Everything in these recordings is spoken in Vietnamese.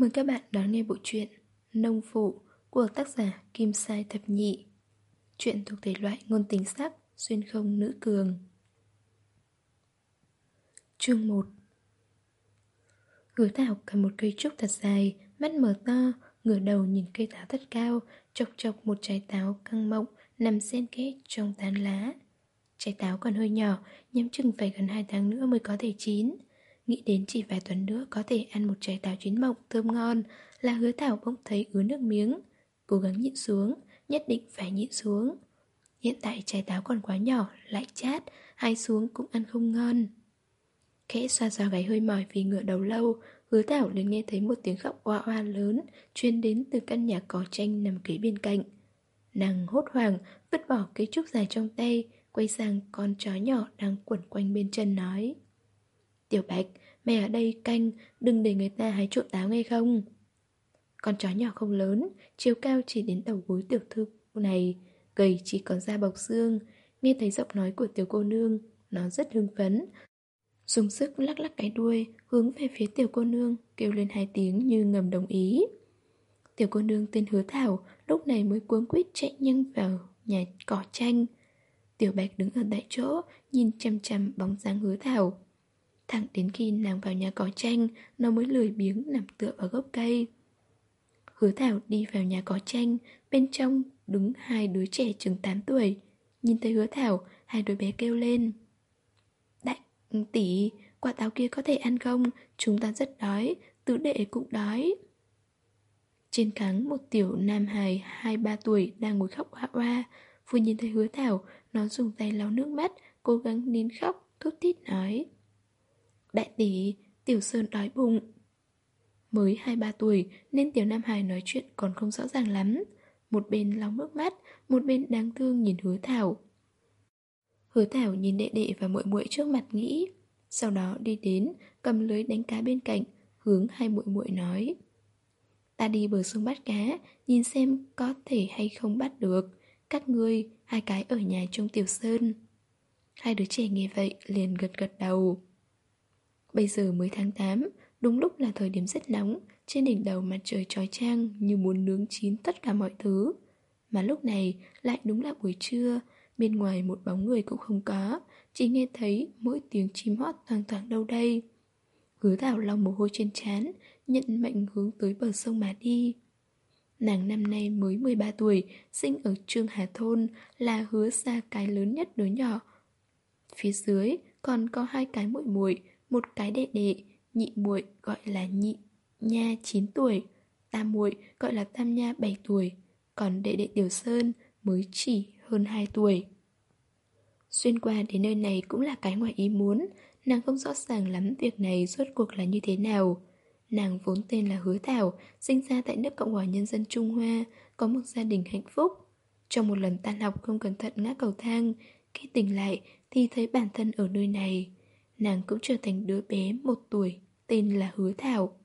Mời các bạn đón nghe bộ truyện Nông Phụ của tác giả Kim Sai Thập Nhị Chuyện thuộc thể loại ngôn tình sắc, xuyên không nữ cường Chương 1 Hứa Thảo cầm một cây trúc thật dài, mắt mở to, ngửa đầu nhìn cây táo thật cao, chọc chọc một trái táo căng mộng nằm xen kẽ trong tán lá. Trái táo còn hơi nhỏ, nhắm chừng phải gần 2 tháng nữa mới có thể chín. Nghĩ đến chỉ vài tuần nữa có thể ăn một trái táo chín mộng thơm ngon Là hứa thảo bỗng thấy ứa nước miếng. Cố gắng nhịn xuống, nhất định phải nhịn xuống. Hiện tại trái táo còn quá nhỏ, lại chát Hai xuống cũng ăn không ngon. Khẽ xoa xoa gáy hơi mỏi vì ngựa đầu lâu Hứa thảo liền nghe thấy một tiếng khóc oa oa lớn Chuyên đến từ căn nhà cỏ tranh nằm kế bên cạnh. Nàng hốt hoảng, vứt bỏ cây trúc dài trong tay Quay sang con chó nhỏ đang quẩn quanh bên chân nói. Tiểu Bạch, mẹ ở đây canh, đừng để người ta hái trộm táo nghe không? Con chó nhỏ không lớn, chiều cao chỉ đến đầu gối tiểu thư này, gầy chỉ còn da bọc xương. Nghe thấy giọng nói của tiểu cô nương, nó rất hưng phấn. Dùng sức lắc lắc cái đuôi, hướng về phía tiểu cô nương, kêu lên hai tiếng như ngầm đồng ý. Tiểu cô nương tên Hứa Thảo lúc này mới cuống quýt chạy nhanh vào nhà cỏ tranh. Tiểu Bạch đứng ở tại chỗ, nhìn chăm chăm bóng dáng Hứa Thảo. Thẳng đến khi nàng vào nhà có tranh, Nó mới lười biếng nằm tựa vào gốc cây. Hứa Thảo đi vào nhà có tranh, Bên trong đứng hai đứa trẻ chừng 8 tuổi. Nhìn thấy hứa Thảo, Hai đứa bé kêu lên. Đại ừ, tỷ, Quả táo kia có thể ăn không? Chúng ta rất đói, Tứ đệ cũng đói. Trên cáng, một tiểu nam hài hai, ba tuổi đang ngồi khóc hoa hoa. Vừa nhìn thấy hứa Thảo, Nó dùng tay lau nước mắt, Cố gắng nín khóc, Thút thít nói. Đại tỷ, Tiểu Sơn đói bụng. Mới 2-3 tuổi nên Tiểu Nam Hải nói chuyện còn không rõ ràng lắm. Một bên lau nước mắt, một bên đáng thương nhìn hứa Thảo. Hứa Thảo nhìn đệ đệ và muội muội trước mặt nghĩ Sau đó đi đến, cầm lưới đánh cá bên cạnh Hướng hai muội muội nói. Ta đi bờ sông bắt cá Nhìn xem có thể hay không bắt được. Các ngươi, hai cái ở nhà trong Tiểu Sơn. Hai đứa trẻ nghe vậy liền gật gật đầu. Bây giờ mới tháng 8, đúng lúc là thời điểm rất nóng, trên đỉnh đầu mặt trời trói trang như muốn nướng chín tất cả mọi thứ. Mà lúc này lại đúng là buổi trưa, bên ngoài một bóng người cũng không có, chỉ nghe thấy mỗi tiếng chim hót thoang thoảng đâu đây. Hứa thảo lau mồ hôi trên trán, nhận mệnh hướng tới bờ sông mà đi. Nàng năm nay mới 13 tuổi, sinh ở Trương Hà Thôn, là hứa xa cái lớn nhất đứa nhỏ. Phía dưới còn có hai cái muội muội một cái đệ đệ, nhị muội gọi là nhị nha 9 tuổi, tam muội gọi là tam nha 7 tuổi, còn đệ đệ Tiểu Sơn mới chỉ hơn 2 tuổi. Xuyên qua đến nơi này cũng là cái ngoài ý muốn, nàng không rõ ràng lắm việc này rốt cuộc là như thế nào. Nàng vốn tên là Hứa Thảo, sinh ra tại nước Cộng hòa Nhân dân Trung Hoa, có một gia đình hạnh phúc. Trong một lần tan học không cẩn thận ngã cầu thang, khi tỉnh lại thì thấy bản thân ở nơi này nàng cũng trở thành đứa bé một tuổi, tên là Hứa Thảo.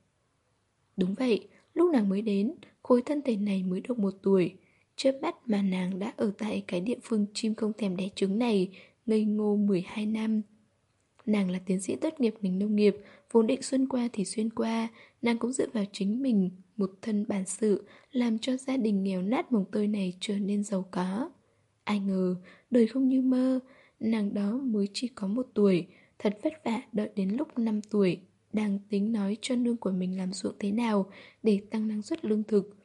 Đúng vậy, lúc nàng mới đến, khối thân thể này mới được một tuổi. Chớp mắt mà nàng đã ở tại cái địa phương chim không thèm đẻ trứng này, ngây ngô 12 năm. Nàng là tiến sĩ tốt nghiệp ngành nông nghiệp, vốn định xuyên qua thì xuyên qua, nàng cũng dựa vào chính mình, một thân bản sự, làm cho gia đình nghèo nát mồng tơi này trở nên giàu có. Ai ngờ, đời không như mơ, nàng đó mới chỉ có một tuổi, Thật vất vả đợi đến lúc 5 tuổi, Đang tính nói cho nương của mình làm ruộng thế nào Để tăng năng suất lương thực.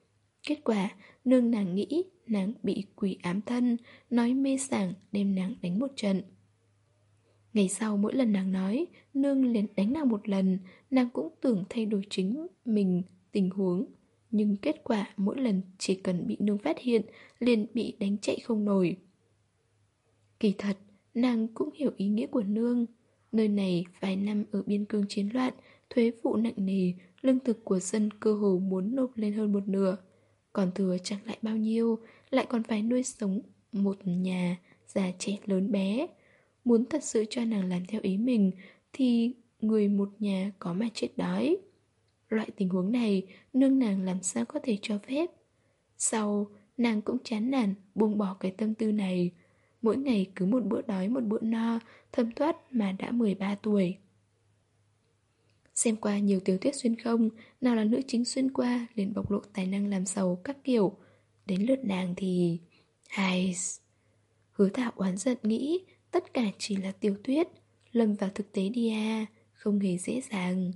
Kết quả, nương nàng nghĩ Nàng bị quỷ ám thân, Nói mê sảng đem nàng đánh một trận. Ngày sau mỗi lần nàng nói, Nương liền đánh nàng một lần, Nàng cũng tưởng thay đổi chính mình Tình huống. Nhưng kết quả mỗi lần chỉ cần bị nương phát hiện, Liền bị đánh chạy không nổi. Kỳ thật, Nàng cũng hiểu ý nghĩa của nương. Nơi này vài năm ở biên cương chiến loạn, thuế vụ nặng nề, lương thực của dân cơ hồ muốn nộp lên hơn một nửa. Còn thừa chẳng lại bao nhiêu, lại còn phải nuôi sống một nhà, già trẻ lớn bé. Muốn thật sự cho nàng làm theo ý mình, thì người một nhà có mà chết đói. Loại tình huống này, nương nàng làm sao có thể cho phép. Sau, nàng cũng chán nản, buông bỏ cái tâm tư này, Mỗi ngày cứ một bữa đói, một bữa no Thâm thoát mà đã 13 tuổi. Xem qua nhiều tiểu thuyết xuyên không, Nào là nữ chính xuyên qua, liền bộc lộ tài năng làm giàu các kiểu. Đến lượt nàng thì... Hai... Hứa thảo oán giận nghĩ Tất cả chỉ là tiểu thuyết, Lâm vào thực tế đi à Không hề dễ dàng.